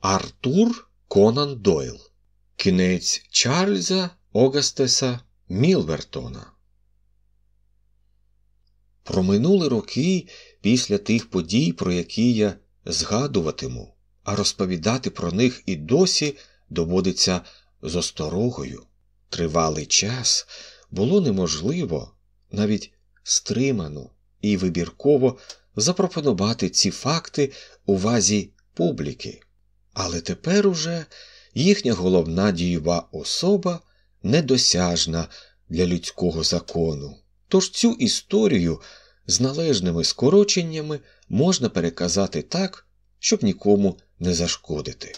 Артур Конан Дойл. Кінець Чарльза Огастеса Мілвертона. Проминули роки після тих подій, про які я згадуватиму, а розповідати про них і досі доводиться з осторогою. Тривалий час було неможливо навіть стримано і вибірково запропонувати ці факти увазі публіки, але тепер уже їхня головна дієва особа недосяжна для людського закону. Тож цю історію з належними скороченнями можна переказати так, щоб нікому не зашкодити.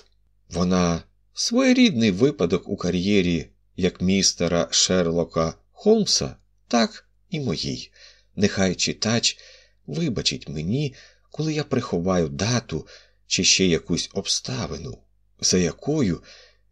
Вона своєрідний випадок у кар'єрі як містера Шерлока Холмса, так і моїй. Нехай читач вибачить мені, коли я приховаю дату чи ще якусь обставину, за якою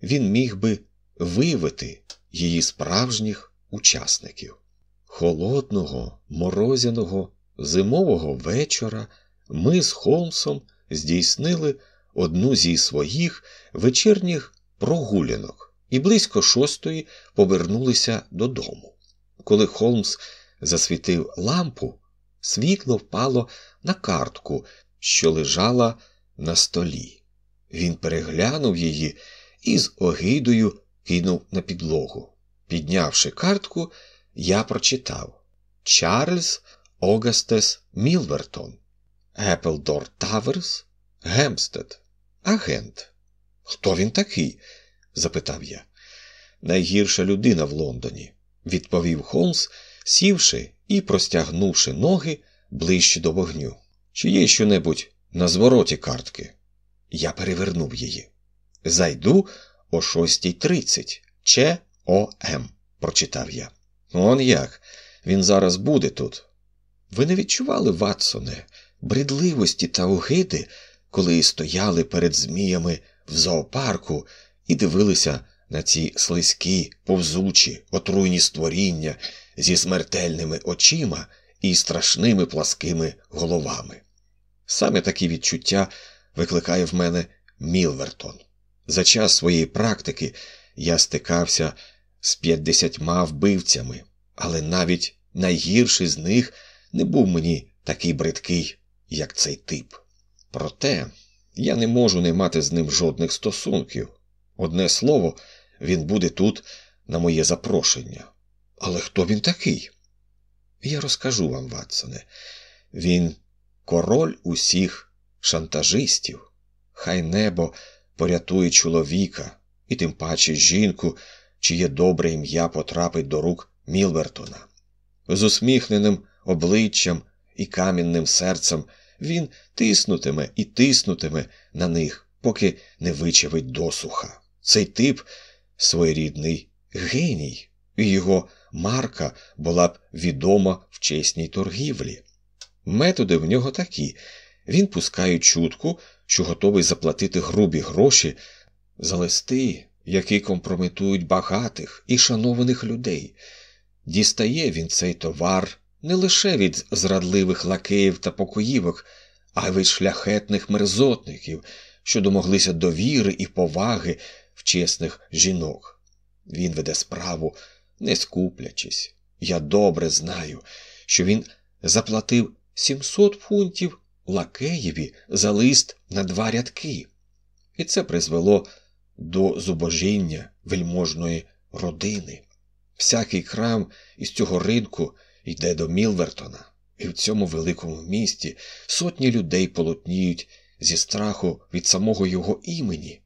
він міг би виявити її справжніх учасників. Холодного, морозяного, зимового вечора ми з Холмсом здійснили одну зі своїх вечірніх прогулянок і близько шостої повернулися додому. Коли Холмс засвітив лампу, світло впало на картку, що лежала на столі. Він переглянув її і з огидою кинув на підлогу. Піднявши картку, я прочитав Чарльз Огастес Мілвертон, Еплдор Таверс, Гемстед, агент. Хто він такий? запитав я. Найгірша людина в Лондоні, відповів Холмс, сівши і простягнувши ноги ближче до вогню. Чи є щонебудь на звороті картки? Я перевернув її. Зайду о 6.30. Ч О прочитав я. Он як? Він зараз буде тут. Ви не відчували, Ватсоне, бредливості та огиди, коли стояли перед зміями в зоопарку і дивилися на ці слизькі, повзучі, отруйні створіння зі смертельними очима і страшними пласкими головами. Саме такі відчуття викликає в мене Мілвертон. За час своєї практики я стикався з п'ятдесятьма вбивцями, але навіть найгірший з них не був мені такий бридкий, як цей тип. Проте я не можу не мати з ним жодних стосунків. Одне слово, він буде тут на моє запрошення. Але хто він такий? Я розкажу вам, Ватсоне. Він король усіх шантажистів. Хай небо порятує чоловіка, і тим паче жінку, чиє добре ім'я потрапить до рук Мілвертона. З усміхненим обличчям і камінним серцем він тиснутиме і тиснутиме на них, поки не вичавить досуха. Цей тип своєрідний геній, і його марка була б відома в чесній торгівлі. Методи в нього такі він пускає чутку, що готовий заплатити грубі гроші за листи, які компрометують багатих і шанованих людей. Дістає він цей товар не лише від зрадливих лакеїв та покоївок, а й від шляхетних мерзотників, що домоглися довіри і поваги в чесних жінок. Він веде справу, не скуплячись. Я добре знаю, що він заплатив 700 фунтів лакеєві за лист на два рядки, і це призвело до зубожіння вельможної родини. Всякий крам із цього ринку йде до Мілвертона, і в цьому великому місті сотні людей полотніють зі страху від самого його імені.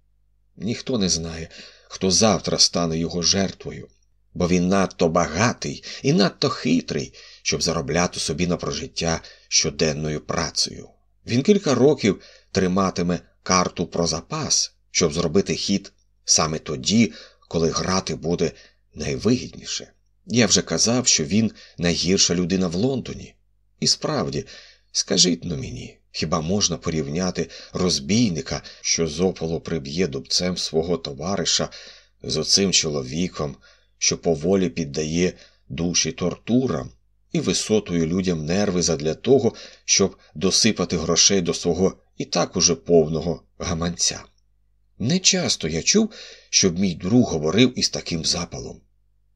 Ніхто не знає, хто завтра стане його жертвою, бо він надто багатий і надто хитрий, щоб заробляти собі на прожиття щоденною працею. Він кілька років триматиме карту про запас, щоб зробити хід саме тоді, коли грати буде найвигідніше. Я вже казав, що він найгірша людина в Лондоні. І справді, скажіть но мені, хіба можна порівняти розбійника, що зополо приб'є дубцем свого товариша з оцим чоловіком, що поволі піддає душі тортурам і висотою людям нерви задля того, щоб досипати грошей до свого і так уже повного гаманця? Не часто я чув, щоб мій друг говорив із таким запалом.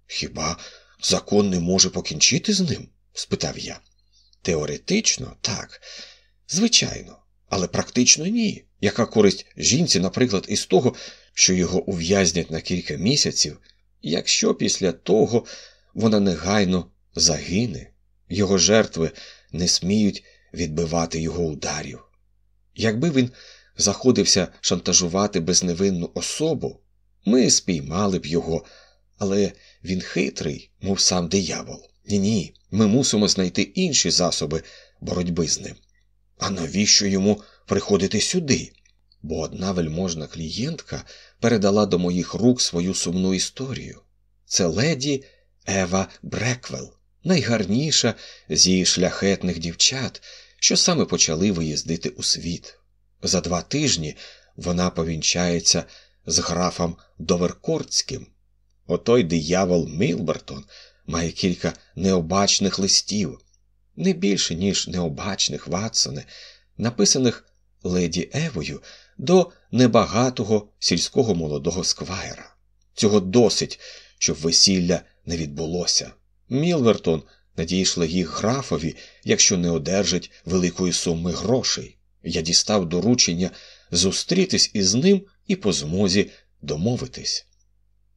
Хіба закон не може покінчити з ним? спитав я. Теоретично, так, звичайно, але практично ні. Яка користь жінці, наприклад, із того, що його ув'язнять на кілька місяців, якщо після того вона негайно загине, його жертви не сміють відбивати його ударів. Якби він заходився шантажувати безневинну особу, ми спіймали б його, але він хитрий, мов сам диявол. Ні, ні, ми мусимо знайти інші засоби боротьби з ним. А навіщо йому приходити сюди? Бо одна вельможна клієнтка передала до моїх рук свою сумну історію. Це леді Ева Бреквел, найгарніша з її шляхетних дівчат, що саме почали виїздити у світ. За два тижні вона повінчається з графом Доверкортським. Отой диявол Мілбертон має кілька необачних листів, не більше, ніж необачних Ватсоне, написаних леді Евою до небагатого сільського молодого сквайра. Цього досить, щоб весілля не відбулося. Мілвертон надійшли їх графові, якщо не одержать великої суми грошей. Я дістав доручення зустрітись із ним і по змозі домовитись.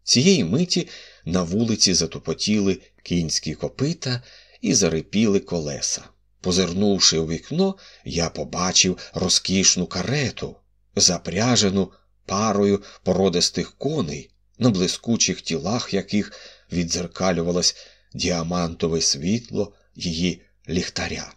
Цієї миті на вулиці затопотіли кінські копита і зарипіли колеса. Позирнувши у вікно, я побачив розкішну карету, запряжену парою породистих коней, на блискучих тілах яких віддзеркалювалось діамантове світло її ліхтаря.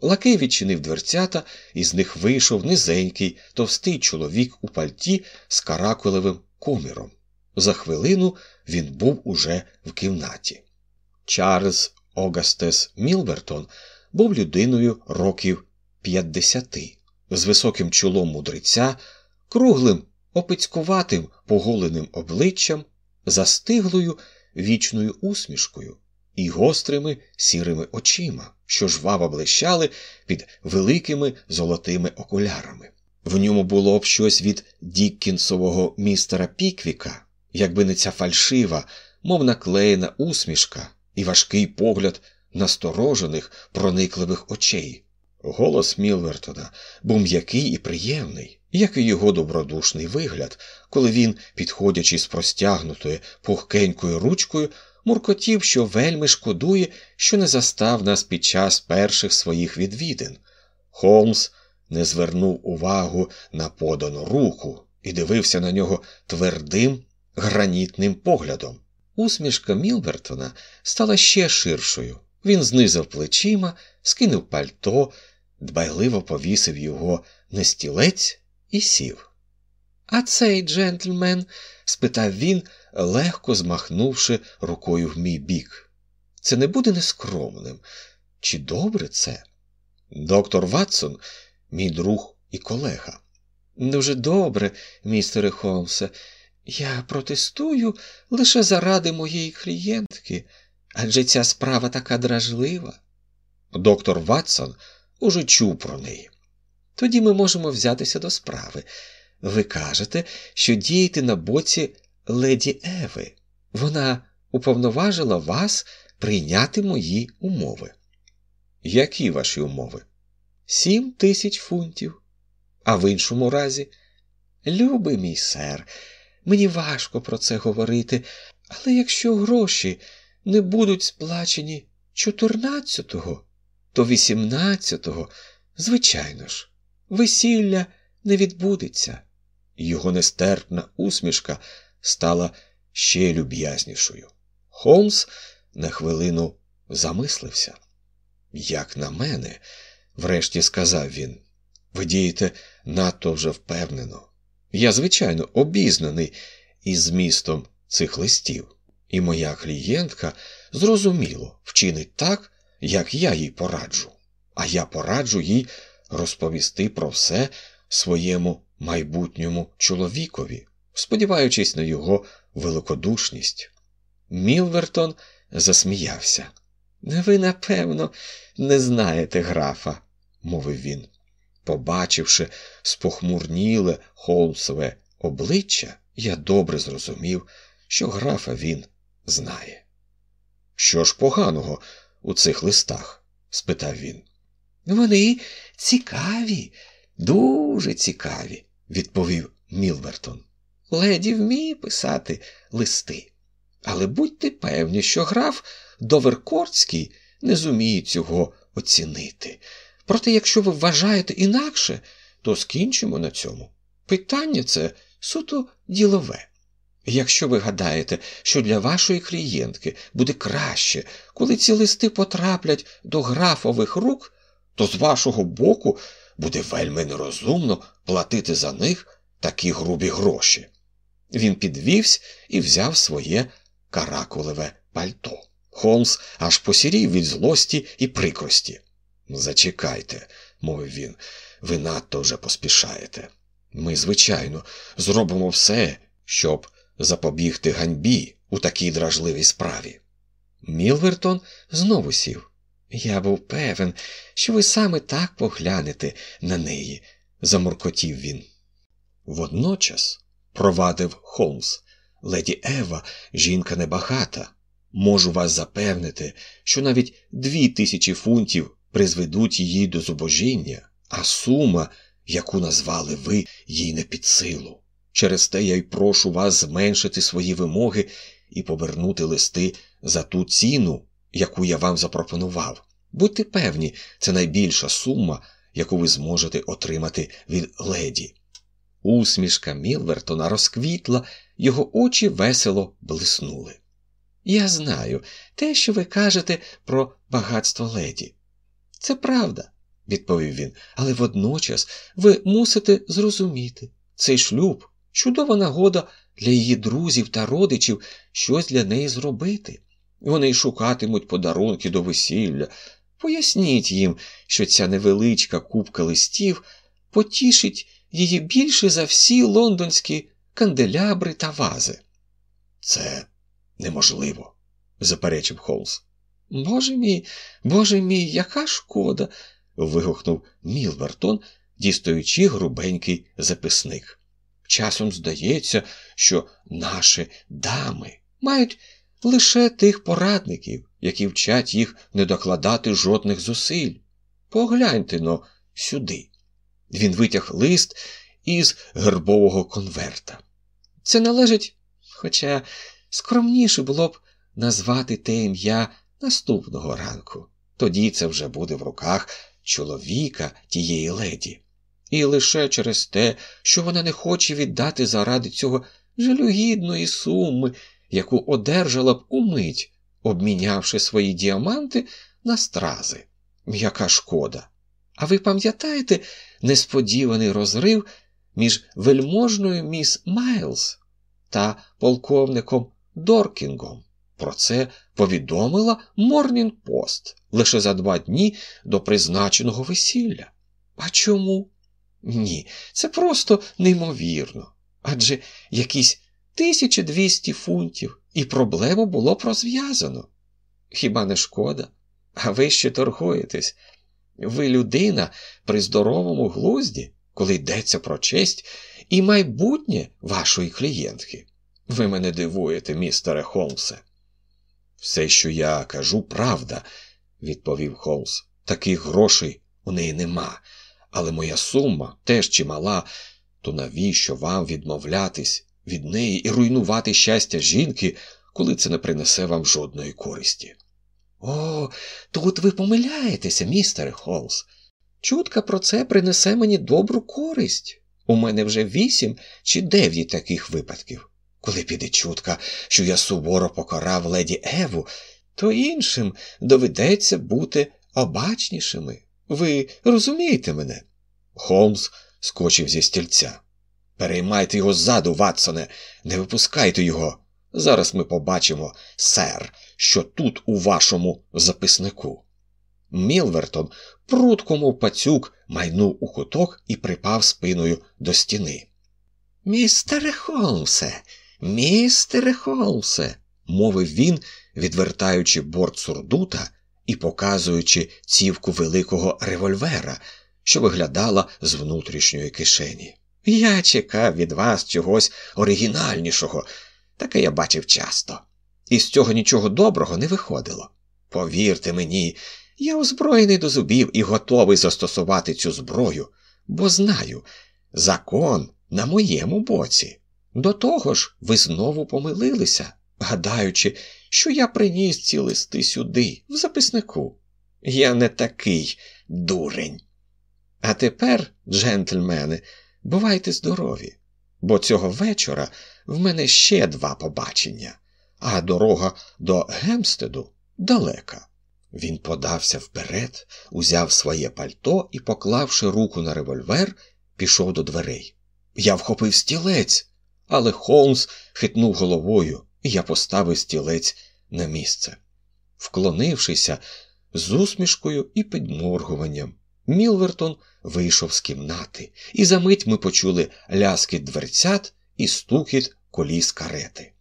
Лакей відчинив дверцята, і з них вийшов низенький, товстий чоловік у пальті з каракулевим коміром. За хвилину він був уже в кімнаті. Чарльз Огастес Мілбертон був людиною років 50, з високим чолом мудреця, круглим, опицькуватим поголеним обличчям, застиглою вічною усмішкою і гострими сірими очима, що жваво блищали під великими золотими окулярами. В ньому було б щось від Діккінсового містера Піквіка, якби не ця фальшива, мов наклеєна усмішка і важкий погляд насторожених, проникливих очей. Голос Мілвертона був м'який і приємний, як і його добродушний вигляд, коли він, підходячи з простягнутою пухкенькою ручкою, муркотів, що вельми шкодує, що не застав нас під час перших своїх відвідин. Холмс не звернув увагу на подану руку і дивився на нього твердим, гранітним поглядом. Усмішка Мілбертона стала ще ширшою. Він знизив плечима, скинув пальто, дбайливо повісив його на стілець і сів. А цей джентльмен? спитав він, легко змахнувши рукою в мій бік. Це не буде нескромним. Чи добре це? Доктор Ватсон, мій друг і колега. Дуже добре, містере Холмсе. Я протестую лише заради моєї клієнтки, адже ця справа така дражлива. Доктор Ватсон уже чув про неї. Тоді ми можемо взятися до справи. Ви кажете, що дієте на боці леді Еви. Вона уповноважила вас прийняти мої умови. Які ваші умови? Сім тисяч фунтів. А в іншому разі, любий мій сер, мені важко про це говорити, але якщо гроші не будуть сплачені чотирнадцятого, то вісімнадцятого, звичайно ж, весілля не відбудеться. Його нестерпна усмішка стала ще люб'язнішою. Холмс на хвилину замислився. Як на мене, врешті сказав він, ви дієте надто вже впевнено. Я, звичайно, обізнаний із змістом цих листів, і моя клієнтка зрозуміло вчинить так, як я їй пораджу, а я пораджу їй розповісти про все своєму майбутньому чоловікові, сподіваючись на його великодушність. Мілвертон засміявся. Ви, напевно, не знаєте графа, мовив він. Побачивши спохмурніле Холмсове обличчя, я добре зрозумів, що графа він знає. Що ж поганого у цих листах? спитав він. Вони цікаві, дуже цікаві, відповів Мілвертон. Леді вміє писати листи. Але будьте певні, що граф Доверкорський не зуміє цього оцінити. Проте, якщо ви вважаєте інакше, то скінчимо на цьому. Питання це суто ділове. Якщо ви гадаєте, що для вашої клієнтки буде краще, коли ці листи потраплять до графових рук, то з вашого боку буде вельми нерозумно платити за них такі грубі гроші. Він підвівся і взяв своє каракулеве пальто. Холмс аж посірів від злості і прикрості. Зачекайте, мовив він, ви надто вже поспішаєте. Ми, звичайно, зробимо все, щоб запобігти ганьбі у такій дражливій справі. Мілвертон знову сів. Я був певен, що ви саме так поглянете на неї, замуркотів він. Водночас, провадив Холмс, леді Ева, жінка небагата. Можу вас запевнити, що навіть дві тисячі фунтів призведуть її до зубожіння, а сума, яку назвали ви, їй не під силу. Через те я й прошу вас зменшити свої вимоги і повернути листи за ту ціну, яку я вам запропонував. Будьте певні, це найбільша сума, яку ви зможете отримати від леді. Усмішка Мілвертона розквітла, його очі весело блиснули. Я знаю те, що ви кажете про багатство леді. Це правда, відповів він, але водночас ви мусите зрозуміти цей шлюб чудова нагода для її друзів та родичів щось для неї зробити. Вони шукатимуть подарунки до весілля. Поясніть їм, що ця невеличка купка листів потішить її більше за всі лондонські канделябри та вази. Це неможливо, заперечив Холмс. Боже мій, боже мій, яка шкода. вигукнув Мілвертон, дістаючи грубенький записник. Часом здається, що наші дами мають лише тих порадників, які вчать їх не докладати жодних зусиль. Погляньте но сюди. Він витяг лист із гербового конверта. Це належить, хоча скромніше було б назвати те ім'я наступного ранку. Тоді це вже буде в руках чоловіка тієї леді. І лише через те, що вона не хоче віддати заради цього жалюгідної суми, яку одержала б умить, обмінявши свої діаманти на стрази. Яка шкода. А ви пам'ятаєте несподіваний розрив між вельможною міс Майлз та полковником Доркінгом? Про це повідомила Морнінг Пост лише за два дні до призначеного весілля. А чому? Ні, це просто неймовірно. Адже якісь 1200 фунтів, і проблему було б розв'язано. Хіба не шкода? А ви ще торгуєтесь? Ви людина при здоровому глузді, коли йдеться про честь і майбутнє вашої клієнтки. Ви мене дивуєте, містере Холмсе. Все, що я кажу, правда, відповів Холмс. Таких грошей у неї нема, але моя сума теж чимала, то навіщо вам відмовлятись від неї і руйнувати щастя жінки, коли це не принесе вам жодної користі? О, тут ви помиляєтеся, містере Холмс. Чутка про це принесе мені добру користь. У мене вже вісім чи дев'ять таких випадків. Коли піде чутка, що я суворо покарав леді Еву, то іншим доведеться бути обачнішими. Ви розумієте мене? Холмс скочив зі стільця. Переймайте його ззаду, Ватсоне, не випускайте його. Зараз ми побачимо, сер, що тут у вашому записнику. Мілвертон, прутко, мов пацюк, майнув у куток і припав спиною до стіни. Містере Холмсе, містере Холмсе, мовив він, відвертаючи борт сурдута і показуючи цівку великого револьвера, що виглядала з внутрішньої кишені. Я чекав від вас чогось оригінальнішого, таке я бачив часто. І з цього нічого доброго не виходило. Повірте мені, я озброєний до зубів і готовий застосувати цю зброю, бо знаю, закон на моєму боці. До того ж, ви знову помилилися, гадаючи, що я приніс ці листи сюди, в записнику. Я не такий дурень. А тепер, джентльмени, бувайте здорові, бо цього вечора в мене ще два побачення, а дорога до Гемстеду далека. Він подався вперед, узяв своє пальто і, поклавши руку на револьвер, пішов до дверей. Я вхопив стілець, але Холмс хитнув головою, і я поставив стілець на місце. Вклонившися з усмішкою і підморгуванням, Мілвертон вийшов з кімнати, і за мить ми почули ляскіт дверцят і стукіт коліс карети.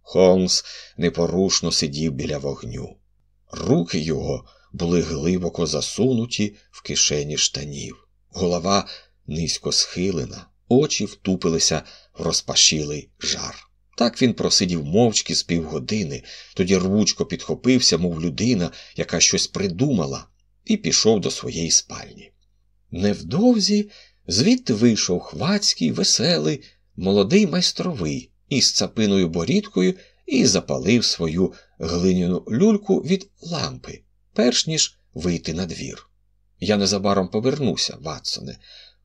Холмс непорушно сидів біля вогню. Руки його були глибоко засунуті в кишені штанів, голова низько схилена, очі втупилися в розпашілий жар. Так він просидів мовчки з півгодини, тоді рвучко підхопився, мов людина, яка щось придумала, і пішов до своєї спальні. Невдовзі звідти вийшов хвацький, веселий, молодий майстровий із цапиною борідкою і запалив свою глиняну люльку від лампи, перш ніж вийти на двір. Я незабаром повернуся, Ватсоне,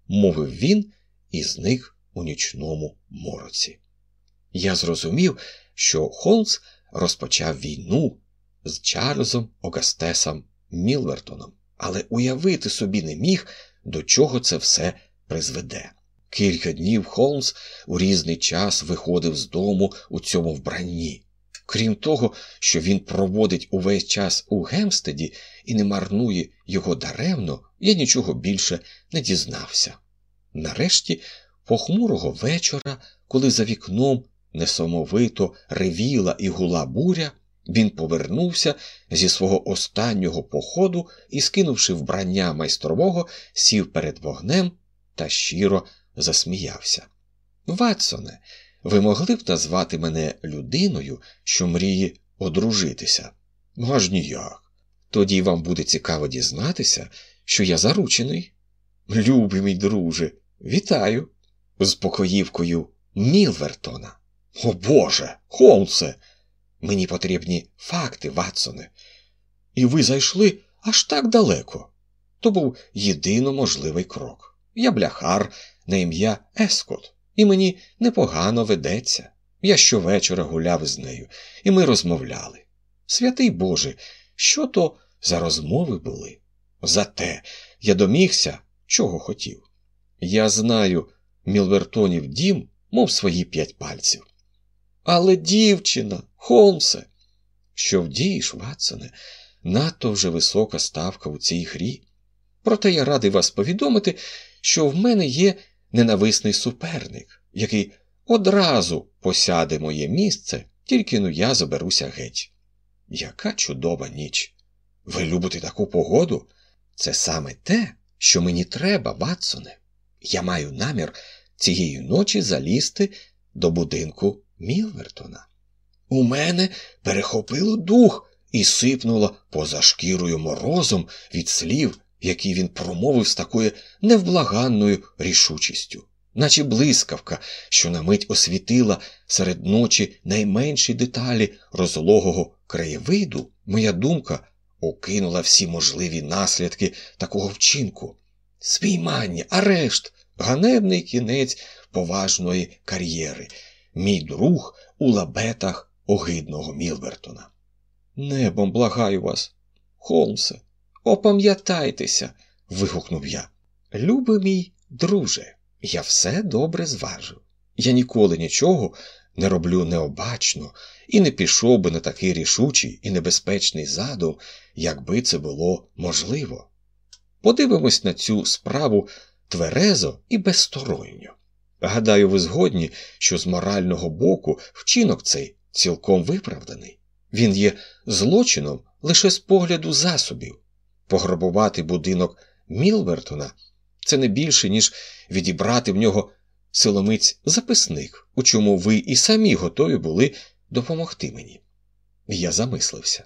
мовив він і зник у нічному мороці. Я зрозумів, що Холмс розпочав війну з Чарльзом Огастесом Мілвертоном, але уявити собі не міг, до чого це все призведе. Кілька днів Холмс у різний час виходив з дому у цьому вбранні. Крім того, що він проводить увесь час у Гемстеді і не марнує його даремно, я нічого більше не дізнався. Нарешті, похмурого вечора, коли за вікном несамовито ревіла і гула буря, він повернувся зі свого останнього походу і, скинувши вбрання майстрового, сів перед вогнем та щиро засміявся. Ватсоне, ви могли б назвати мене людиною, що мріє одружитися? Аж ніяк. Тоді вам буде цікаво дізнатися, що я заручений. Любий мій друже, вітаю з покоївкою Мілвертона. О Боже, Холмсе! Мені потрібні факти, Ватсоне. І ви зайшли аж так далеко. То був єдино можливий крок. Я бляхар на ім'я Ескот, і мені непогано ведеться. Я щовечора гуляв з нею, і ми розмовляли. Святий Боже, що то за розмови були? Зате я домігся, чого хотів. Я знаю Мілвертонів дім, мов свої п'ять пальців. Але дівчина, Холмсе, що вдієш, Ватсоне, надто вже висока ставка у цій грі. Проте я радий вас повідомити, що в мене є ненависний суперник, який одразу посяде моє місце, тільки ну я заберуся геть. Яка чудова ніч! Ви любите таку погоду? Це саме те, що мені треба, Ватсоне. Я маю намір цієї ночі залізти до будинку Мілвертона. У мене перехопило дух і сипнуло поза шкірою морозом від слів, які він промовив з такою невблаганною рішучістю, наче блискавка, що на мить освітила серед ночі найменші деталі розлогого краєвиду, моя думка окинула всі можливі наслідки такого вчинку. Спіймання, арешт, ганебний кінець поважної кар'єри, мій друг у лабетах огидного Мілбертона. Небом благаю вас, Холмсе, опам'ятайтеся, вигукнув я. Любий мій друже, я все добре зважив. Я ніколи нічого не роблю необачно і не пішов би на такий рішучий і небезпечний задум, якби це було можливо. Подивимось на цю справу тверезо і безсторонньо. Гадаю, ви згодні, що з морального боку вчинок цей цілком виправданий. Він є злочином лише з погляду засобів. Пограбувати будинок Мілвертона Це не більше, ніж відібрати в нього силомиць записник, у чому ви і самі готові були допомогти мені. Я замислився.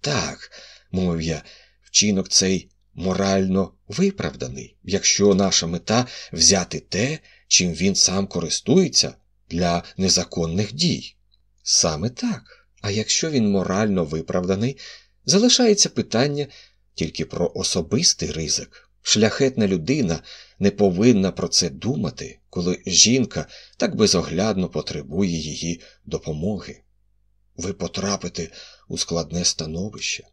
Так, мовив я, вчинок цей морально виправданий, якщо наша мета взяти те, чим він сам користується для незаконних дій. Саме так. А якщо він морально виправданий, залишається питання тільки про особистий ризик. Шляхетна людина не повинна про це думати, коли жінка так безоглядно потребує її допомоги. Ви потрапите у складне становище.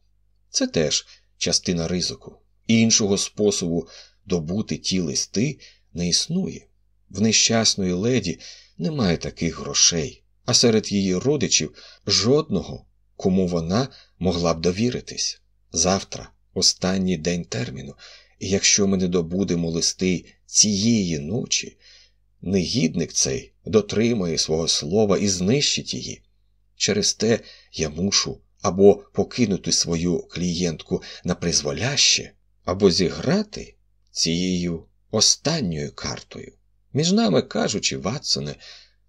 Це теж частина ризику. Іншого способу добути ті листи не існує. В нещасної леді немає таких грошей, а серед її родичів жодного, кому вона могла б довіритись. Завтра останній день терміну, і якщо ми не добудемо листи цієї ночі, негідник цей дотримає свого слова і знищить її. Через те я мушу або покинути свою клієнтку на призволяще, або зіграти цією останньою картою. Між нами кажучи, Ватсоне,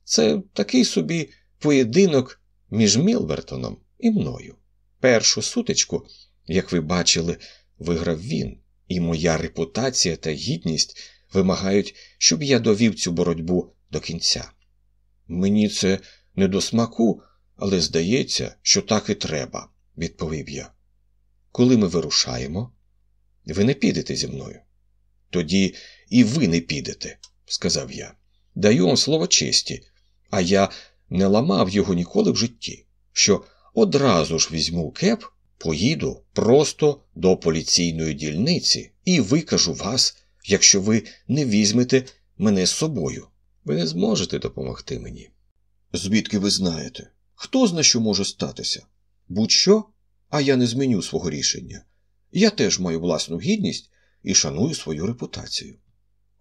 це такий собі поєдинок між Мілбертоном і мною. Першу сутичку, як ви бачили, виграв він, і моя репутація та гідність вимагають, щоб я довів цю боротьбу до кінця. Мені це не до смаку, але здається, що так і треба, відповів я. Коли ми вирушаємо, ви не підете зі мною. Тоді і ви не підете, сказав я. Даю вам слово честі, а я не ламав його ніколи в житті, що одразу ж візьму кеп, поїду просто до поліційної дільниці і викажу вас, якщо ви не візьмете мене з собою. Ви не зможете допомогти мені. Звідки ви знаєте? Хто зна, що може статися? Будь-що, а я не зміню свого рішення. Я теж маю власну гідність і шаную свою репутацію.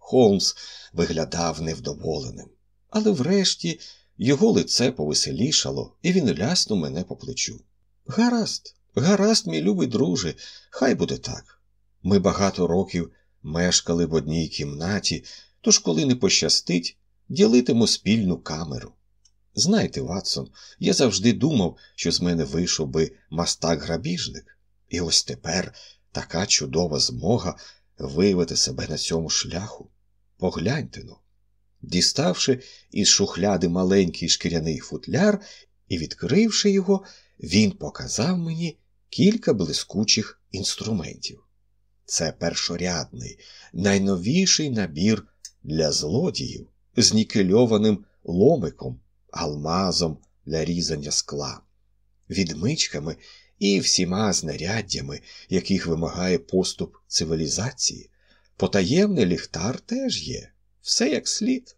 Холмс виглядав невдоволеним, але врешті його лице повеселішало, і він ляснув мене по плечу. Гаразд, гаразд, мій любий друже, хай буде так. Ми багато років мешкали в одній кімнаті, тож, коли не пощастить, ділитиму спільну камеру. Знаєте, Ватсон, я завжди думав, що з мене вийшов би мастак-грабіжник, і ось тепер така чудова змога виявити себе на цьому шляху. Погляньте но. Діставши із шухляди маленький шкіряний футляр і відкривши його, він показав мені кілька блискучих інструментів. Це першорядний, найновіший набір для злодіїв з нікельованим ломиком, алмазом для різання скла, відмичками і всіма знаряддями, яких вимагає поступ цивілізації. Потаємний ліхтар теж є, все як слід.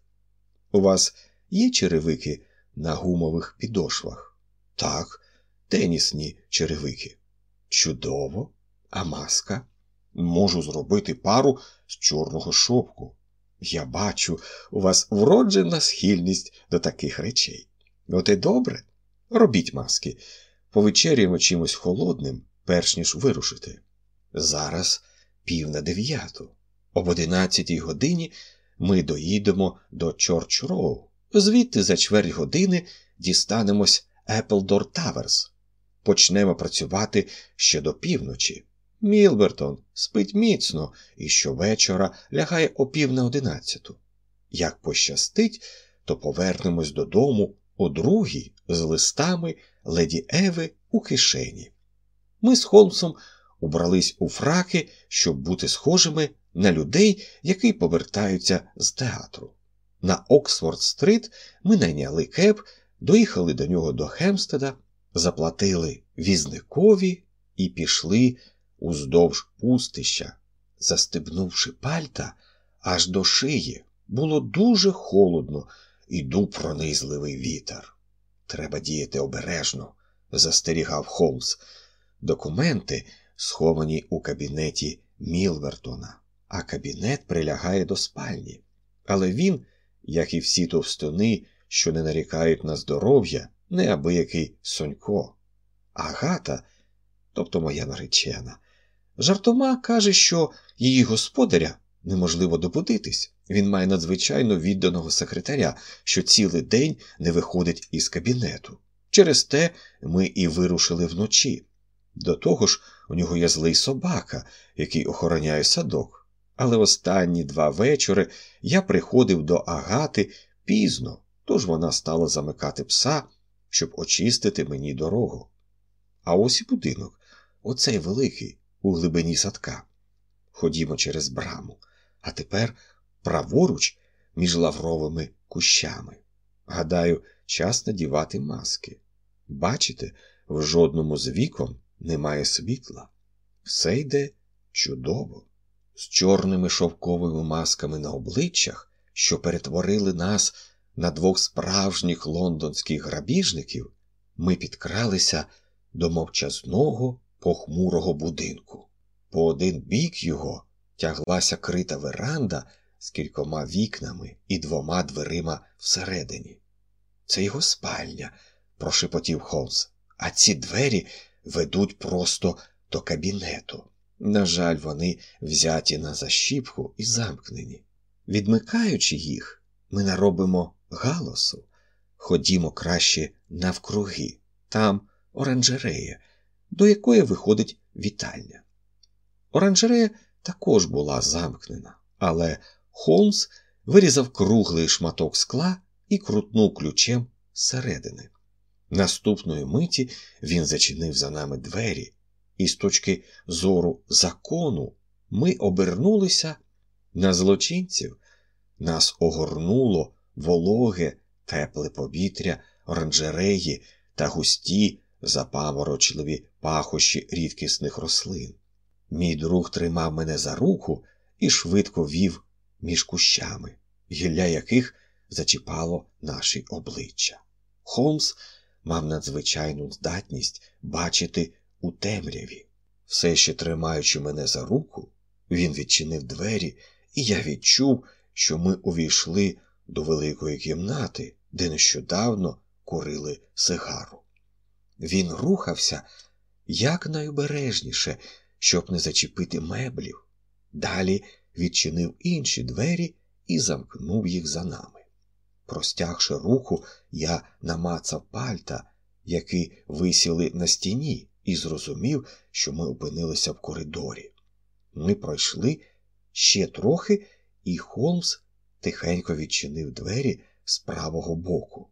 У вас є черевики на гумових підошвах? Так, тенісні черевики. Чудово, а маска? Можу зробити пару з чорного шовку. Я бачу, у вас вроджена схильність до таких речей. От і добре. Робіть маски, повечеряємо чимось холодним, перш ніж вирушити. Зараз пів на дев'яту. Об одинадцятій годині ми доїдемо до Чорч Роу. Звідти за чверть години дістанемось Еплдор Таверс. Почнемо працювати ще до півночі. Мілбертон спить міцно і щовечора лягає о пів на одинадцяту. Як пощастить, то повернемось додому о другій з листами леді Еви у кишені. Ми з Холмсом убрались у фраки, щоб бути схожими на людей, які повертаються з театру. На Оксфорд-стрит ми найняли кеп, доїхали до нього до Хемстеда, заплатили візникові і пішли уздовж пустища, застебнувши пальта аж до шиї. Було дуже холодно і дув пронизливий вітер. Треба діяти обережно, застерігав Холмс. Документи сховані у кабінеті Мілвертона, а кабінет прилягає до спальні. Але він, як і всі товстуни, що не нарікають на здоров'я, неабиякий сонько. Агата, тобто моя наречена, жартома каже, що її господаря неможливо добудитись. Він має надзвичайно відданого секретаря, що цілий день не виходить із кабінету. Через те ми і вирушили вночі. До того ж, у нього є злий собака, який охороняє садок. Але останні два вечори я приходив до агати пізно, тож вона стала замикати пса, щоб очистити мені дорогу. А ось і будинок, оцей великий, у глибині садка. Ходімо через браму, а тепер праворуч між лавровими кущами. Гадаю, час надівати маски. Бачите, в жодному з вікон немає світла. Все йде чудово, з чорними шовковими масками на обличчях, що перетворили нас на двох справжніх лондонських грабіжників, ми підкралися до мовчазного похмурого будинку. По один бік його тяглася крита веранда з кількома вікнами і двома дверима всередині. Це його спальня, прошепотів Холмс, а ці двері ведуть просто до кабінету. На жаль, вони взяті на защіпку і замкнені. Відмикаючи їх, ми наробимо галосу. Ходімо краще навкруги, там оранжерея, до якої виходить вітальня. Оранжерея також була замкнена, але Холмс вирізав круглий шматок скла і крутнув ключем зсередини. Наступної миті він зачинив за нами двері, і з точки зору закону ми обернулися на злочинців. Нас огорнуло вологе, тепле повітря, оранжереї та густі, запаморочливі пахощі рідкісних рослин. Мій друг тримав мене за руку і швидко вів між кущами, гілля яких зачіпало наші обличчя. Холмс мав надзвичайну здатність бачити у темряві. Все ще тримаючи мене за руку, він відчинив двері, і я відчув, що ми увійшли до великої кімнати, де нещодавно курили сигару. Він рухався якнайобережніше, щоб не зачепити меблів. Далі відчинив інші двері і замкнув їх за нами. Простягши руку, я намацав пальта, які висіли на стіні, і зрозумів, що ми опинилися в коридорі. Ми пройшли ще трохи, і Холмс тихенько відчинив двері з правого боку.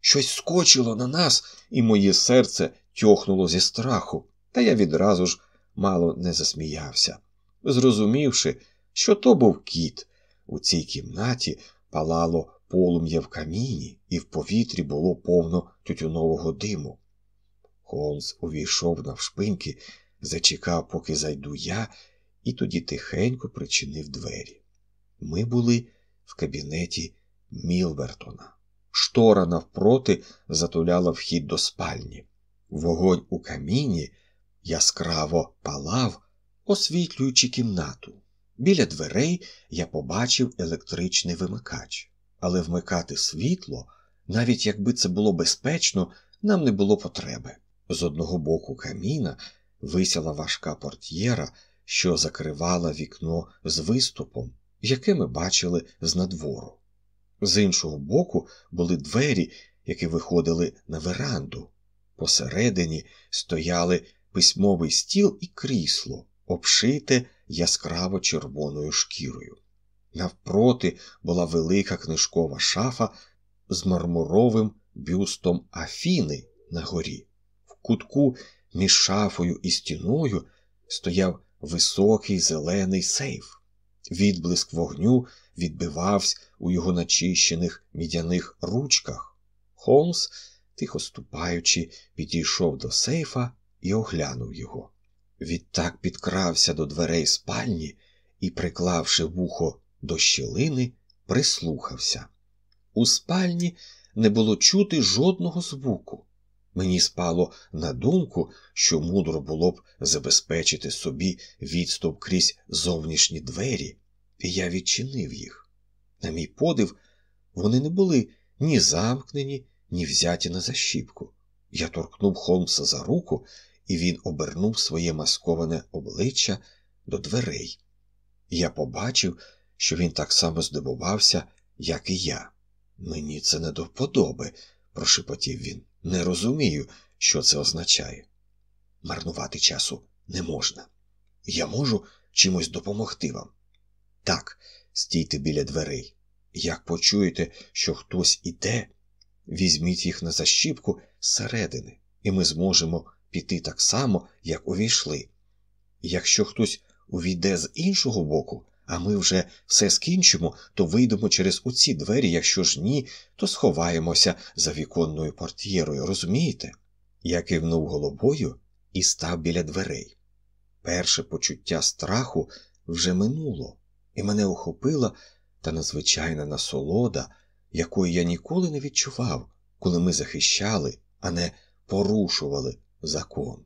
Щось скочило на нас, і моє серце тьохнуло зі страху, та я відразу ж мало не засміявся, зрозумівши, що то був кіт. У цій кімнаті палало полум'я в каміні, і в повітрі було повно тютюнового диму. Холмс увійшов навшпиньки, зачекав, поки зайду я, і тоді тихенько причинив двері. Ми були в кабінеті Мілвертона. Штора навпроти затуляла вхід до спальні. Вогонь у каміні яскраво палав, освітлюючи кімнату. Біля дверей я побачив електричний вимикач, але вмикати світло, навіть якби це було безпечно, нам не було потреби. З одного боку каміна висіла важка портьєра, що закривала вікно з виступом, яке ми бачили з надвору. З іншого боку були двері, які виходили на веранду. Посередині стояли письмовий стіл і крісло, обшите яскраво червоною шкірою. Навпроти була велика книжкова шафа з мармуровим бюстом Афіни на горі. Кутку між шафою і стіною стояв високий зелений сейф. Відблиск вогню відбивався у його начищених мідяних ручках. Холмс, тихо ступаючи, підійшов до сейфа і оглянув його. Відтак підкрався до дверей спальні і, приклавши вухо до щілини, прислухався. У спальні не було чути жодного звуку. Мені спало на думку, що мудро було б забезпечити собі відступ крізь зовнішні двері, і я відчинив їх. На мій подив, вони не були ні замкнені, ні взяті на защіпку. Я торкнув Холмса за руку, і він обернув своє масковане обличчя до дверей. Я побачив, що він так само здивувався, як і я. Мені це не до вподоби, прошепотів він. Не розумію, що це означає. Марнувати часу не можна. Я можу чимось допомогти вам. Так, стійте біля дверей. Як почуєте, що хтось іде, візьміть їх на защіпку зсередини, і ми зможемо піти так само, як увійшли. Якщо хтось увійде з іншого боку, а ми вже все скінчимо, то вийдемо через оці двері, якщо ж ні, то сховаємося за віконною портьєрою, розумієте? Я кивнув головою і став біля дверей. Перше почуття страху вже минуло, і мене охопила та надзвичайна насолода, якої я ніколи не відчував, коли ми захищали, а не порушували закон.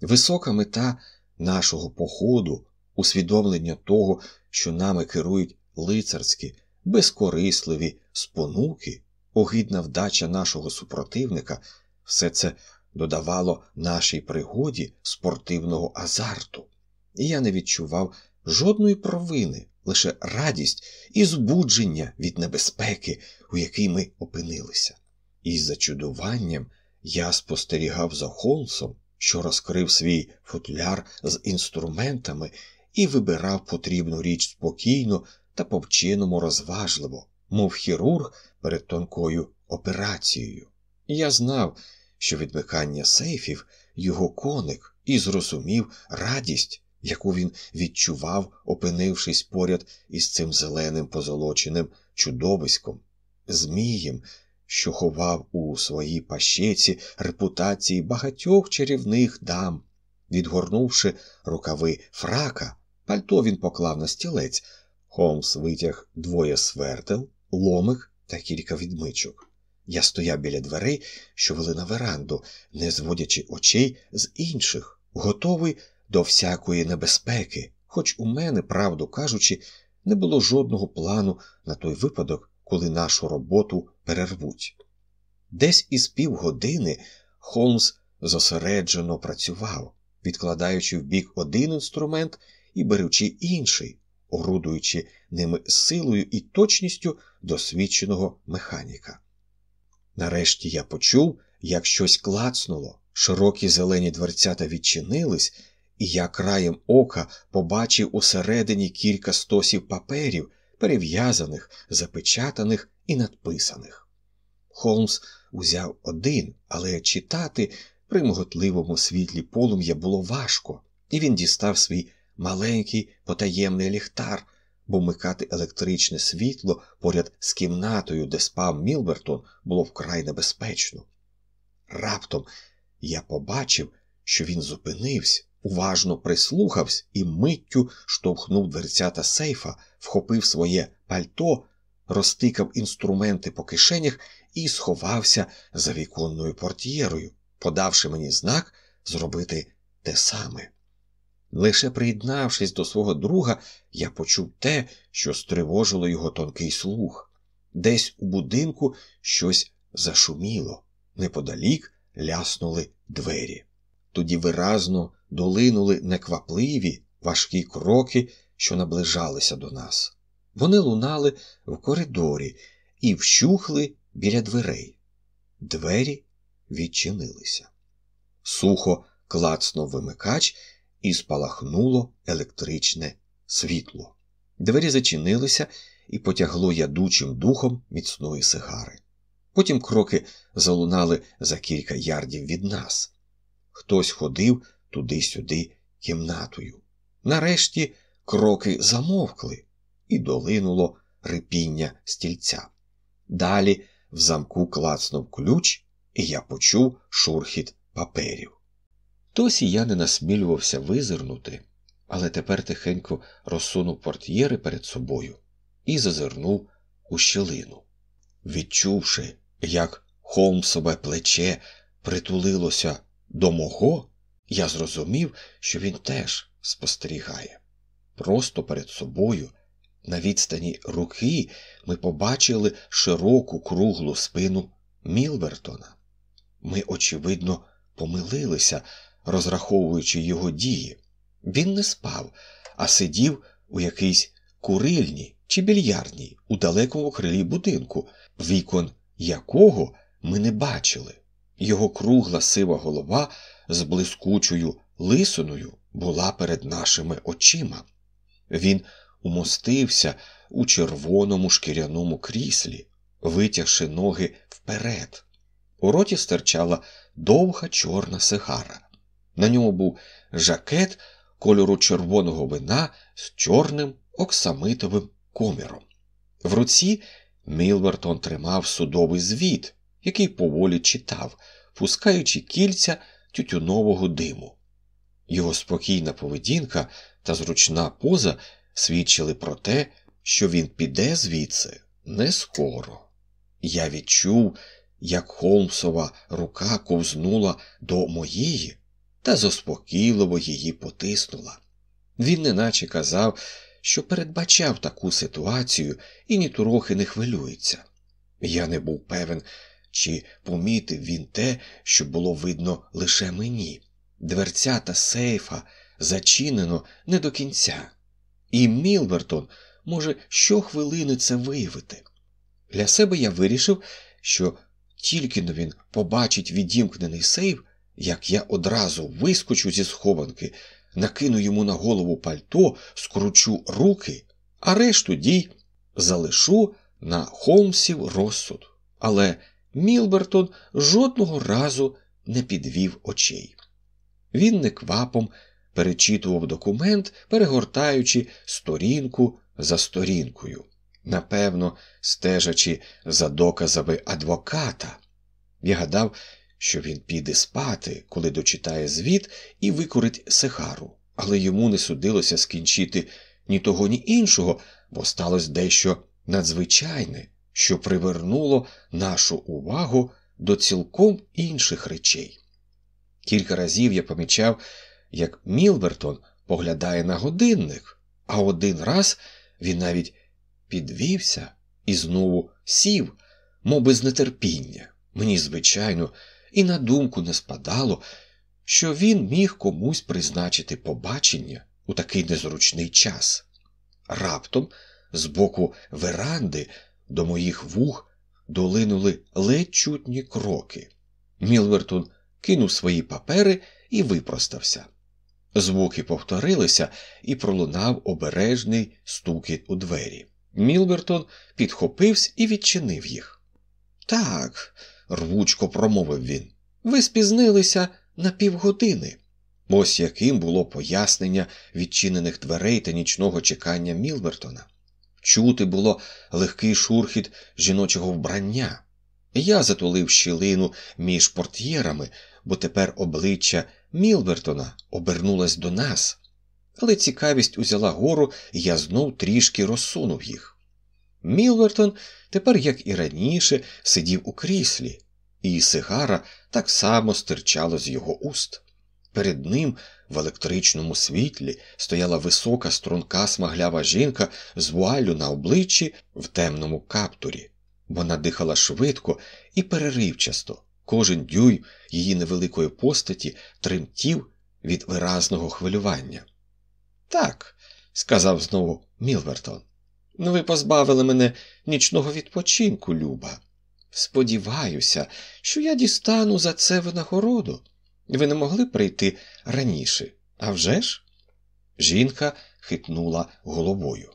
Висока мета нашого походу, усвідомлення того, що нами керують лицарські, безкорисливі спонуки, огидна вдача нашого супротивника, все це додавало нашій пригоді спортивного азарту, і я не відчував жодної провини, лише радість і збудження від небезпеки, у якій ми опинилися. І з зачудуванням я спостерігав за Холмсом, що розкрив свій футляр з інструментами і вибирав потрібну річ спокійно та по-вчиному розважливо, мов хірург перед тонкою операцією. Я знав, що відмикання сейфів його коник і зрозумів радість, яку він відчував, опинившись поряд із цим зеленим позолоченим чудовиськом, змієм, що ховав у своїй пащеці репутації багатьох чарівних дам. Відгорнувши рукави фрака, пальто він поклав на стілець. Холмс витяг двоє свердел, ломик та кілька відмичок. Я стояв біля дверей, що вели на веранду, не зводячи очей з інших, готовий до всякої небезпеки, хоч у мене, правду кажучи, не було жодного плану на той випадок, коли нашу роботу перервуть. Десь із півгодини Холмс зосереджено працював, відкладаючи в бік один інструмент і беручи інший, орудуючи ними силою і точністю досвідченого механіка. Нарешті я почув, як щось клацнуло, широкі зелені дверцята відчинились, і я краєм ока побачив усередині кілька стосів паперів, перев'язаних, запечатаних і надписаних. Холмс узяв один, але читати при мготливому світлі полум'я було важко, і він дістав свій маленький потаємний ліхтар, бо вмикати електричне світло поряд з кімнатою, де спав Мілбертон, було вкрай небезпечно. Раптом я побачив, що він зупинився, уважно прислухався і миттю штовхнув дверцята сейфа, вхопив своє пальто, розтикав інструменти по кишенях і сховався за віконною портьєрою, подавши мені знак зробити те саме. Лише приєднавшись до свого друга, я почув те, що стривожило його тонкий слух. Десь у будинку щось зашуміло, неподалік ляснули двері. Тоді виразно долинули неквапливі, важкі кроки, що наближалися до нас. Вони лунали в коридорі і вщухли біля дверей. Двері відчинилися. Сухо клацнув вимикач і спалахнуло електричне світло. Двері зачинилися і потягло ядучим духом міцної сигари. Потім кроки залунали за кілька ярдів від нас. Хтось ходив туди-сюди кімнатою. Нарешті кроки замовкли, і долинуло рипіння стільця. Далі в замку клацнув ключ, і я почув шурхіт паперів. Досі я не насмілювався визирнути, але тепер тихенько розсунув портьєри перед собою і зазирнув у щілину. Відчувши, як Холмсове плече притулилося до мого, я зрозумів, що він теж спостерігає. Просто перед собою, на відстані руки, ми побачили широку круглу спину Мілбертона. Ми, очевидно, помилилися, розраховуючи його дії. Він не спав, а сидів, у якійсь курильні чи більярдній у далекому крилі будинку, вікон якого ми не бачили. Його кругла сива голова з блискучою лисиною була перед нашими очима. Він умостився у червоному шкіряному кріслі, витягши ноги вперед. У роті стирчала довга чорна сигара. На ньому був жакет кольору червоного вина з чорним оксамитовим коміром. В руці Мілвертон тримав судовий звіт, який поволі читав, пускаючи кільця тютюнового диму. Його спокійна поведінка та зручна поза свідчили про те, що він піде звідси не скоро. Я відчув, як Холмсова рука ковзнула до моєї та заспокійливо її потиснула. Він неначе казав, що передбачав таку ситуацію і нітрохи не хвилюється. Я не був певен, чи помітив він те, що було видно лише мені. Дверця та сейфа зачинено не до кінця, і Мілбертон може щохвилини це виявити. Для себе я вирішив, що тільки но він побачить відімкнений сейф, як я одразу вискочу зі схованки, накину йому на голову пальто, скручу руки, а решту дій залишу на Холмсів розсуд. Але Мілбертон жодного разу не підвів очей. Він неквапом перечитував документ, перегортаючи сторінку за сторінкою, напевно, стежачи за доказами адвоката. Я гадав, що він піде спати, коли дочитає звіт і викурить сигару, але йому не судилося скінчити ні того, ні іншого, бо сталося дещо надзвичайне, що привернуло нашу увагу до цілком інших речей. Кілька разів я помічав, як Мілбертон поглядає на годинник, а один раз він навіть підвівся і знову сів, мов без нетерпіння. Мені, звичайно, і на думку не спадало, що він міг комусь призначити побачення у такий незручний час. Раптом з боку веранди до моїх вух долинули ледь чутні кроки. Мілвертон кинув свої папери і випростався. Звуки повторилися і пролунав обережний стукіт у двері. Мілбертон підхопився і відчинив їх. Так, рвучко промовив він, ви спізнилися на півгодини. Ось яким було пояснення відчинених дверей та нічного чекання Мілбертона. Чути було легкий шурхіт жіночого вбрання. Я затулив щілину між портьєрами, бо тепер обличчя Мілбертона обернулось до нас. Але цікавість узяла гору, і я знов трішки розсунув їх. Мілбертон тепер, як і раніше, сидів у кріслі, і сигара так само стирчала з його уст. Перед ним в електричному світлі стояла висока струнка смаглява жінка з вуалю на обличчі в темному каптурі. Вона дихала швидко і переривчасто. Кожен дюйм її невеликої постаті тремтів від виразного хвилювання. Так, сказав знову Мілвертон, ви позбавили мене нічного відпочинку, Люба. Сподіваюся, що я дістану за це винагороду. Ви не могли прийти раніше, а вже ж?» Жінка хитнула головою.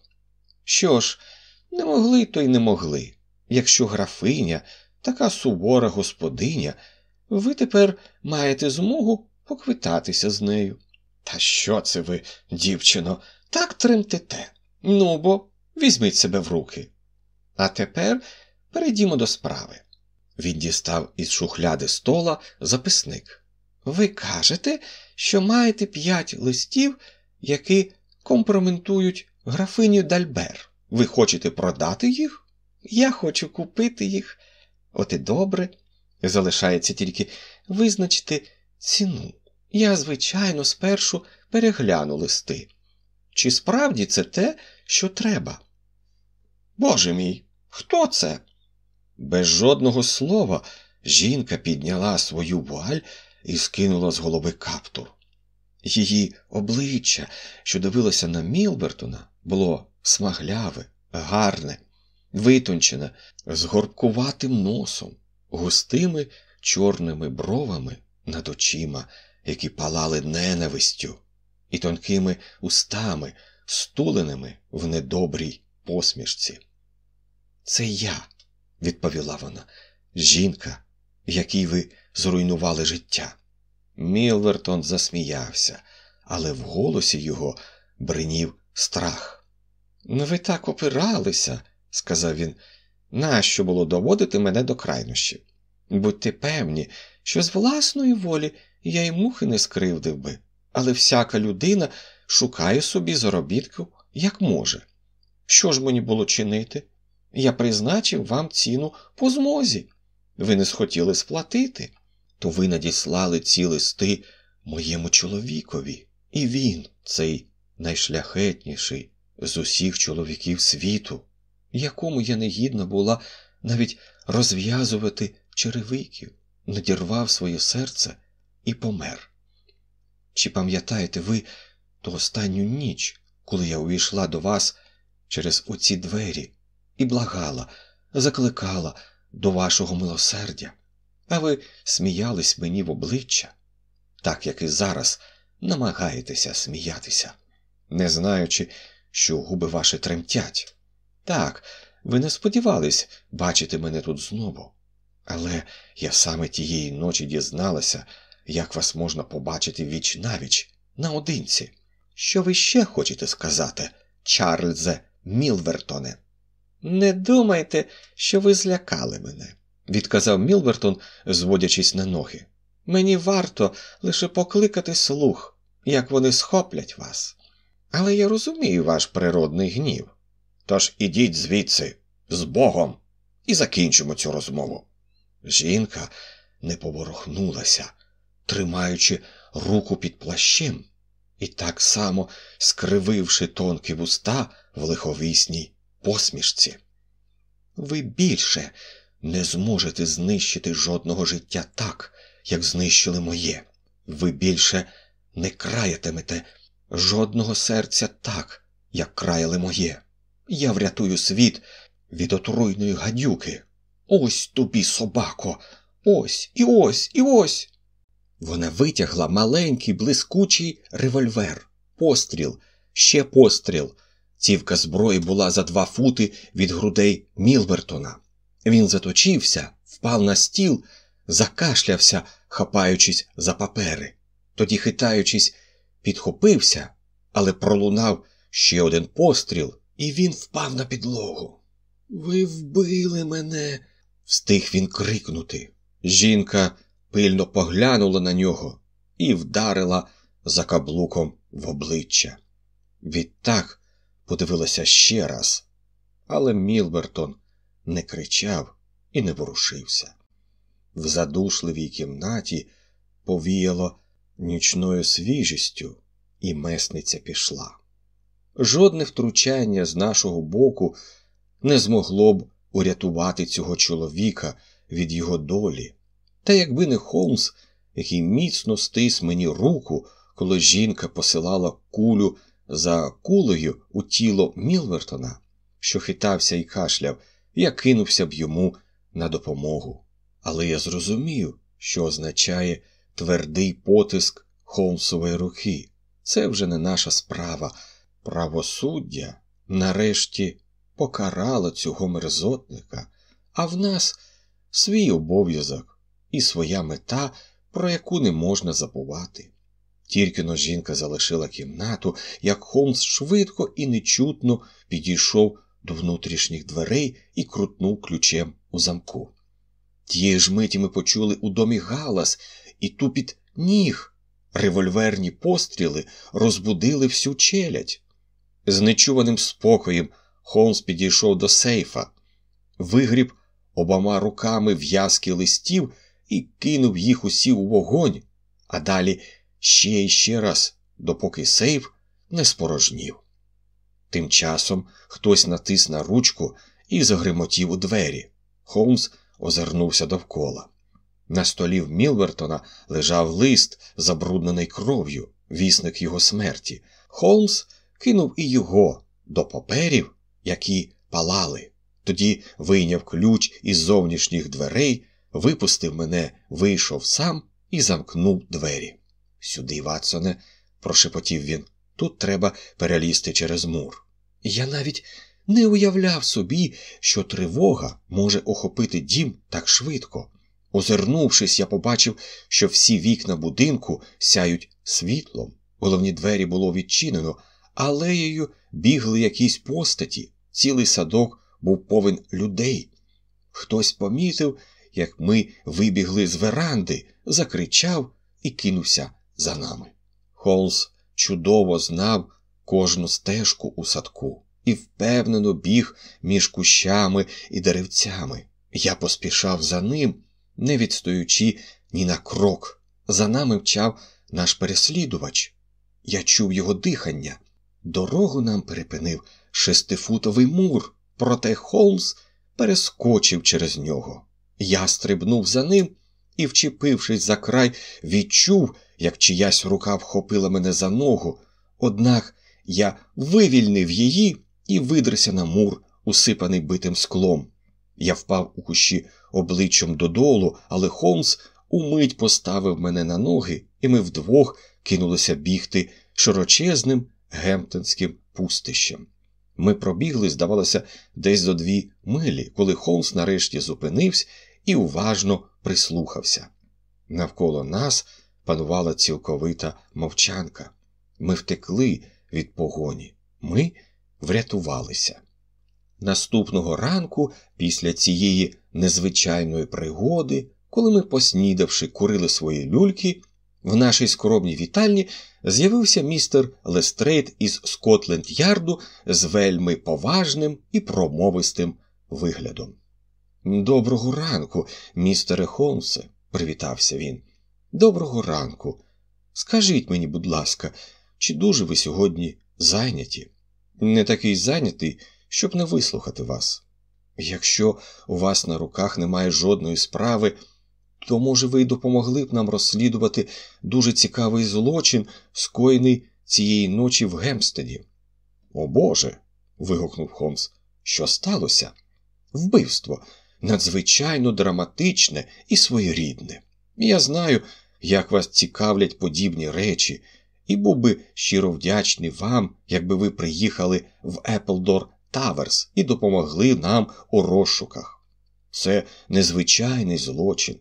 Що ж, не могли, то й не могли. Якщо графиня, така сувора господиня, ви тепер маєте змогу поквитатися з нею. Та що це ви, дівчино, так тремтете? Ну бо візьміть себе в руки. А тепер перейдімо до справи. Він дістав із шухляди стола записник. Ви кажете, що маєте п'ять листів, які компроментують графиню Дальбер. Ви хочете продати їх? Я хочу купити їх. От і добре. Залишається тільки визначити ціну. Я, звичайно, спершу перегляну листи. Чи справді це те, що треба? Боже мій, хто це? Без жодного слова жінка підняла свою вуаль і скинула з голови каптур. Її обличчя, що дивилося на Мілбертона, було смагляве, гарне, витончене, з горбкуватим носом, густими чорними бровами над очима, які палали ненавистю, і тонкими устами, стуленими в недобрій посмішці. Це я, відповіла вона, жінка, якій ви зруйнували життя. Мілвертон засміявся, але в голосі його бринів страх. Ну, ви так опиралися, сказав він, нащо було доводити мене до крайнощів? Будьте певні, що з власної волі я й мухи не скривдив би, але всяка людина шукає собі заробітку, як може. Що ж мені було чинити? Я призначив вам ціну по змозі. Ви не схотіли сплатити, то ви надіслали ці листи моєму чоловікові, і він, цей найшляхетніший з усіх чоловіків світу, якому я не гідна була навіть розв'язувати черевиків, надірвав своє серце і помер. Чи пам'ятаєте ви ту останню ніч, коли я увійшла до вас через оці двері і благала, закликала до вашого милосердя, а ви сміялись мені в обличчя, так як і зараз намагаєтеся сміятися, не знаючи, що губи ваші тремтять. Так, ви не сподівались бачити мене тут знову, але я саме тієї ночі дізналася, як вас можна побачити віч навіч наодинці. Що ви ще хочете сказати, Чарльзе Мілвертоне? Не думайте, що ви злякали мене, відказав Мілвертон, зводячись на ноги. Мені варто лише покликати слух, як вони схоплять вас. Але я розумію ваш природний гнів. Тож ідіть звідси, з Богом, і закінчимо цю розмову. Жінка не поворухнулася, тримаючи руку під плащем і так само скрививши тонкі вуста в лиховісній посмішці. Ви більше не зможете знищити жодного життя так, як знищили моє. Ви більше не краятимете жодного серця так, як краяли моє. Я врятую світ від отруйної гадюки. Ось тобі, собако, ось і ось і ось. Вона витягла маленький блискучий револьвер, постріл, ще постріл. Цівка зброї була за два фути від грудей Мілбертона. Він заточився, впав на стіл, закашлявся, хапаючись за папери. Тоді, хитаючись, підхопився, але пролунав ще один постріл, і він впав на підлогу. Ви вбили мене, встиг він крикнути. Жінка пильно поглянула на нього і вдарила за каблуком в обличчя. Відтак подивилася ще раз, але Мілбертон не кричав і не ворушився. В задушливій кімнаті повіяло нічною свіжістю, і месниця пішла. Жодне втручання з нашого боку не змогло б урятувати цього чоловіка від його долі. Та якби не Холмс, який міцно стис мені руку, коли жінка посилала кулю за кулею у тіло Мілвертона, що хитався і кашляв, я кинувся б йому на допомогу. Але я зрозумів, що означає твердий потиск Холмсової руки. Це вже не наша справа. Правосуддя нарешті покарало цього мерзотника, а в нас свій обов'язок і своя мета, про яку не можна забувати. Тільки но жінка залишила кімнату, як Холмс швидко і нечутно підійшов до внутрішніх дверей і крутнув ключем у замку. Тієї ж миті ми почули у домі галас і тупіт ніг. Револьверні постріли розбудили всю челядь. З нечуваним спокоєм Холмс підійшов до сейфа, вигріб обома руками в'язки листів і кинув їх усі у вогонь, а далі ще і ще раз, допоки сейф не спорожнів. Тим часом хтось натис на ручку і загримотів у двері. Холмс озирнувся довкола. На столі в Мілвертона лежав лист, забруднений кров'ю. вісник його смерті, Холмс кинув і його до паперів, які палали. Тоді вийняв ключ із зовнішніх дверей, випустив мене, вийшов сам і замкнув двері. Сюди, Ватсоне, прошепотів він, тут треба перелізти через мур. Я навіть не уявляв собі, що тривога може охопити дім так швидко. Озирнувшись, я побачив, що всі вікна будинку сяють світлом. Головні двері було відчинено, алеєю бігли якісь постаті, цілий садок був повен людей. Хтось помітив, як ми вибігли з веранди, закричав і кинувся за нами. Холмс чудово знав кожну стежку у садку і впевнено біг між кущами і деревцями. Я поспішав за ним, не відстоючи ні на крок. За нами мчав наш переслідувач. Я чув його дихання. Дорогу нам перепинив шестифутовий мур, проте Холмс перескочив через нього. Я стрибнув за ним і, вчепившись за край, відчув, як чиясь рука вхопила мене за ногу. Однак я вивільнив її і видерся на мур, усипаний битим склом. Я впав у кущі обличчям додолу, але Холмс умить поставив мене на ноги, і ми вдвох кинулися бігти широчезним гемптонським пустищем. Ми пробігли, здавалося, десь за дві милі, коли Холмс нарешті зупинився і уважно прислухався. Навколо нас панувала цілковита мовчанка. Ми втекли від погоні, ми врятувалися. Наступного ранку, після цієї незвичайної пригоди, коли ми, поснідавши, курили свої люльки, в нашій скромній вітальні з'явився містер Лестрейд із Скотленд Ярду з вельми поважним і промовистим виглядом. Доброго ранку, містере Холмсе, привітався він. Доброго ранку. Скажіть мені, будь ласка, чи дуже ви сьогодні зайняті? Не такий зайнятий, щоб не вислухати вас. Якщо у вас на руках немає жодної справи, то, може, ви й допомогли б нам розслідувати дуже цікавий злочин, скоєний цієї ночі в Гемстеді. О Боже. вигукнув Холмс. Що сталося? Вбивство надзвичайно драматичне і своєрідне. Я знаю, як вас цікавлять подібні речі, і був би щиро вдячний вам, якби ви приїхали в Еплдор Таверс і допомогли нам у розшуках. Це незвичайний злочин.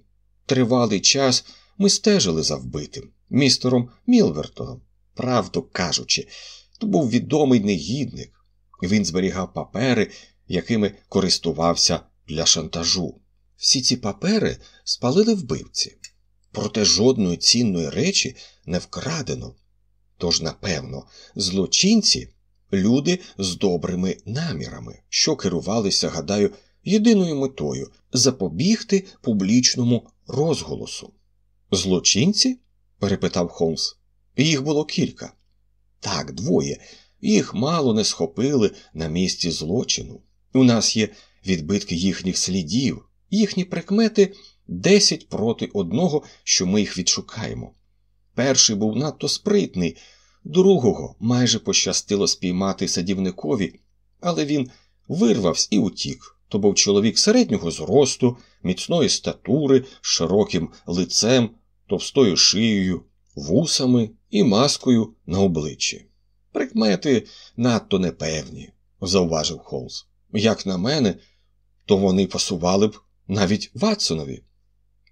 Тривалий час ми стежили за вбитим, містером Мілвертоном. Правду кажучи, то був відомий негідник. Він зберігав папери, якими користувався для шантажу. Всі ці папери спалили вбивці, проте жодної цінної речі не вкрадено. Тож, напевно, злочинці люди з добрими намірами, що керувалися, гадаю, єдиною метою запобігти публічному розголосу. Злочинці? перепитав Холмс. Їх було кілька. Так, двоє. Їх мало не схопили на місці злочину. У нас є відбитки їхніх слідів, їхні прикмети десять проти одного, що ми їх відшукаємо. Перший був надто спритний, другого майже пощастило спіймати садівникові, але він вирвався і утік. То був чоловік середнього зросту, міцної статури, широким лицем, товстою шиєю, вусами і маскою на обличчі. Прикмети надто непевні, зауважив Холмс. Як на мене, то вони пасували б навіть Ватсонові.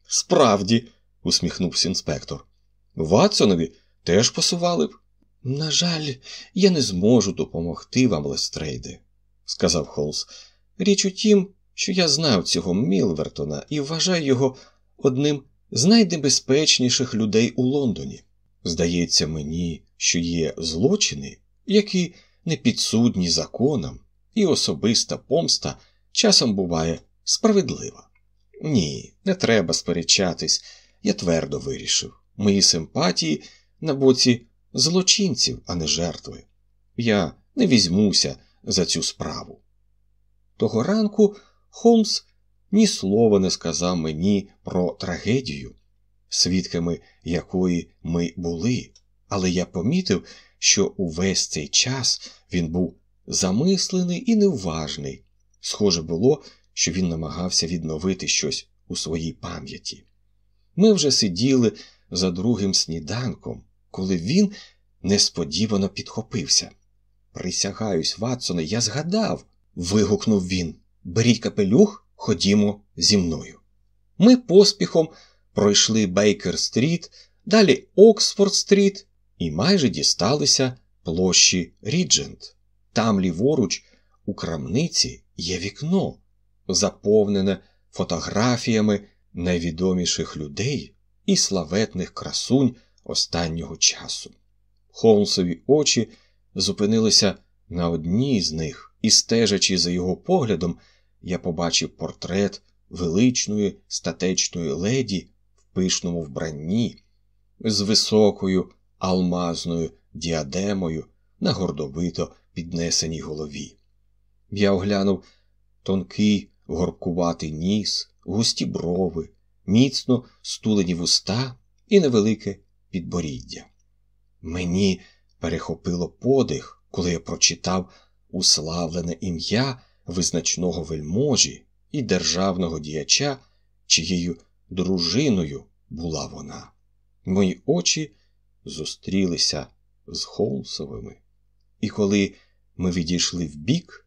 Справді, усміхнувся інспектор. Ватсонові теж пасували б. На жаль, я не зможу допомогти вам, Лестрейде, сказав Холмс. Річ у тім, що я знав цього Мілвертона і вважаю його одним з найнебезпечніших людей у Лондоні. Здається мені, що є злочини, які не підсудні законам, і особиста помста часом буває справедлива. Ні, не треба сперечатись, я твердо вирішив. Мої симпатії на боці злочинців, а не жертви. Я не візьмуся за цю справу. Того ранку Холмс ні слова не сказав мені про трагедію, свідками якої ми були, але я помітив, що увесь цей час він був замислений і неважний. Схоже було, що він намагався відновити щось у своїй пам'яті. Ми вже сиділи за другим сніданком, коли він несподівано підхопився. Присягаюсь, Ватсоне, я згадав. вигукнув він. Беріть капелюх, ходімо зі мною. Ми поспіхом пройшли Бейкер стріт, далі Оксфорд стріт і майже дісталися площі Ріджент. Там ліворуч, у крамниці, є вікно, заповнене фотографіями найвідоміших людей і славетних красунь останнього часу. Холмсові очі зупинилися на одній з них, і, стежачи за його поглядом, я побачив портрет величної статечної леді в пишному вбранні, з високою алмазною діадемою на гордовито піднесеній голові. Я оглянув тонкий горбкуватий ніс, густі брови, міцно стулені вуста і невелике підборіддя. Мені перехопило подих, коли я прочитав уславлене ім'я визначного вельможі і державного діяча, чиєю дружиною була вона. Мої очі зустрілися з Холмсовими, і коли ми відійшли вбік,